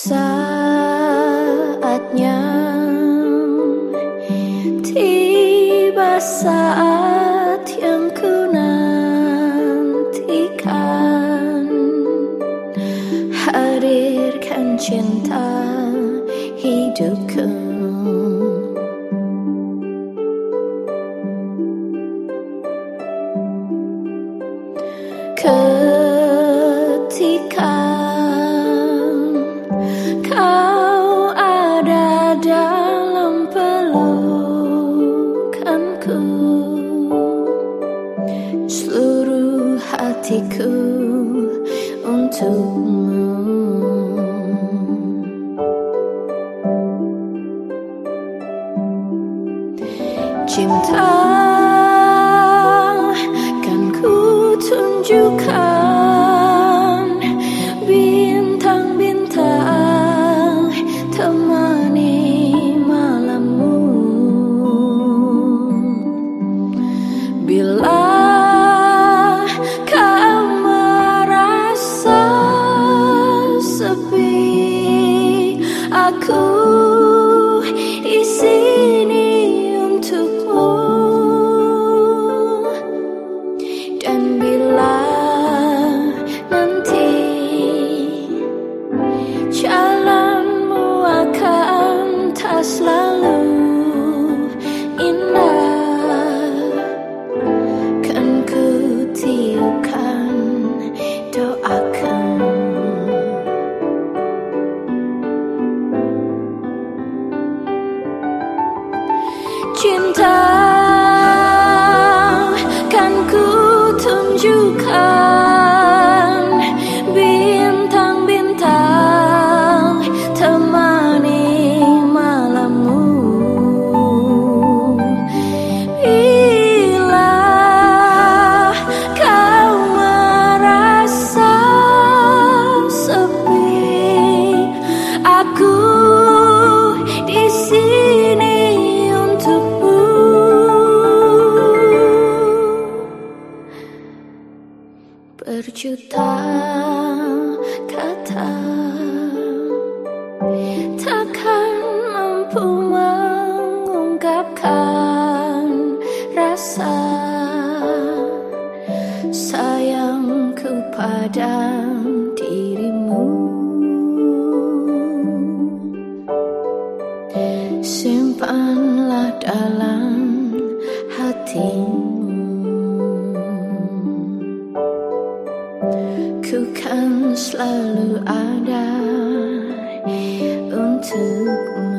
Saatnya tiba saat cinta hidupku. Ketika kau ada dalam pelukanku Seluruh hatiku untukmu Cinta tunjukkan bintang-bintang temani malammu. Bila kau merasa sepi aku Cinta kan berjuta kata takkan mampu mengungkapkan rasa sayangku pada dirimu. Simpanlah dalam hatimu kan selalu ada untukmu.